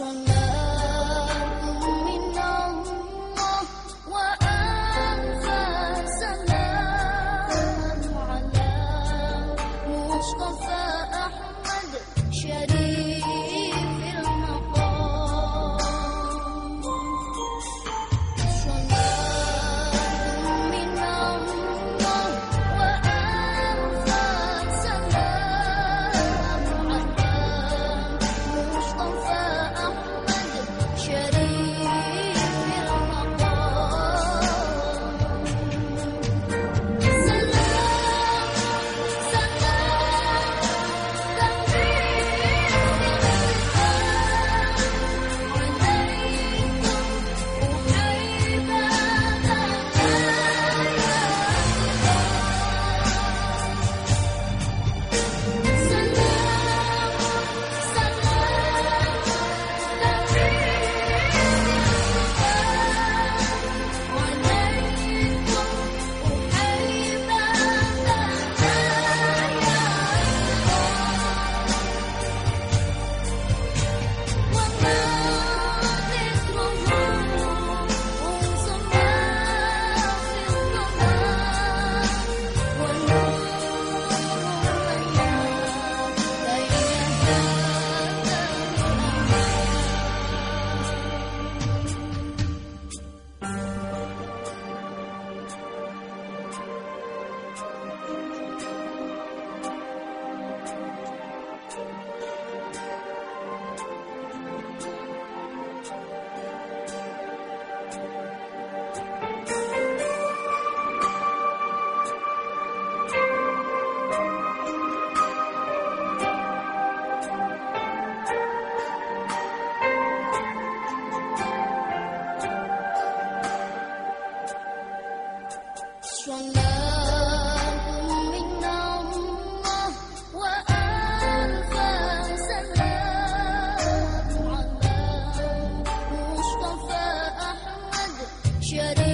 strong should